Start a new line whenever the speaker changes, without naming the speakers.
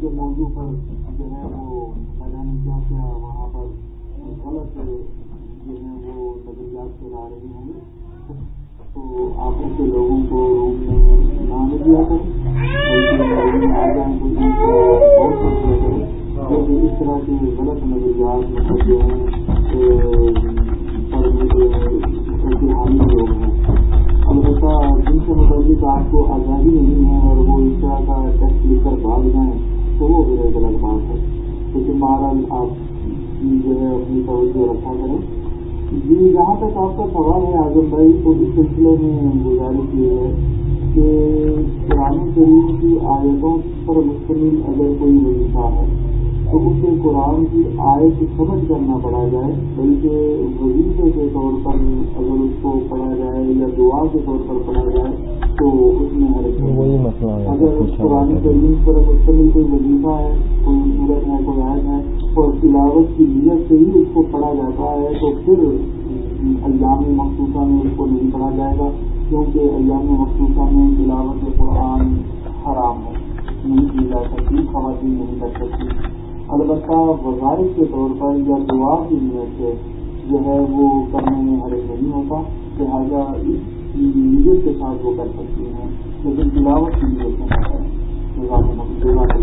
کے موضوع پر جو ہے وہ میدانی کیا کیا وہاں پر غلط جو ہے وہ نظریات پھیلا رہے ہوں گے تو آپ ایسے لوگوں کو روم میں نہ لیا کریں اس طرح کے غلط نظریات مطلب جو ہیں حامی لوگ ہیں۔ البتہ جن سے متعلق آپ کو آزادی نہیں ہے اور وہ اس طرح کا ٹیکسٹ لکھ کر بھاگ جائیں تو وہ پھر ایک الگ بات ہے۔ لیکن بہرحال آپ جو ہے، اپنی توجہ رکھا کریں۔ جی جہاں تک آپ کا سوال ہے، اعظم بھائی، تو اس سلسلے میں گزارش یہ ہے کہ قرآن کریم کی آیتوں پر مشتمل اگر کوئی وظیفہ ہے تو اسے قرآن کی آیت سمجھ کر نہ پڑھا جائے بلکہ وظیفے کے طور پر اگر اس کو پڑھا جائے یا دعا کے طور پر پڑھا جائے تو اس میں ہر اگر قرآن کریم پر مشتمل کوئی وظیفہ ہے کوئی صورت ہے کوئی آیت ہے اور تلاوت کی نیت سے ہی اس کو پڑھا جاتا ہے تو پھر ایام مخصوصہ میں اس کو نہیں پڑھا جائے گا کیونکہ ایام مخصوصہ میں تلاوت قرآن حرام ہے۔ نہیں کی جا سکتی خواتین نہیں کر سکتی۔ البتہ وظائف کے طور پر یا دعا کی نیت سے جو ہے وہ کرنے میں حرج نہیں ہوتا، لہٰذا اس نیت کے ساتھ وہ کر سکتی ہیں۔ لیکن تلاوت کی نیت سے نہ کریں